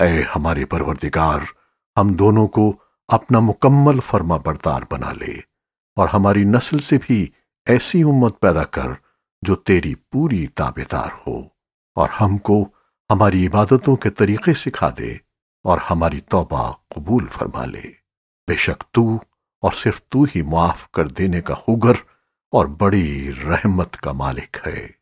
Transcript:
اے ہمارے پروردگار، ہم دونوں کو اپنا مکمل فرما بردار بنا لے اور ہماری نسل سے بھی ایسی امت پیدا کر جو تیری پوری تابدار ہو اور ہم کو ہماری عبادتوں کے طریقے سکھا دے اور ہماری توبہ قبول فرما لے۔ بے شک تو اور صرف تو ہی معاف کر دینے کا خوگر اور بڑی رحمت کا مالک ہے۔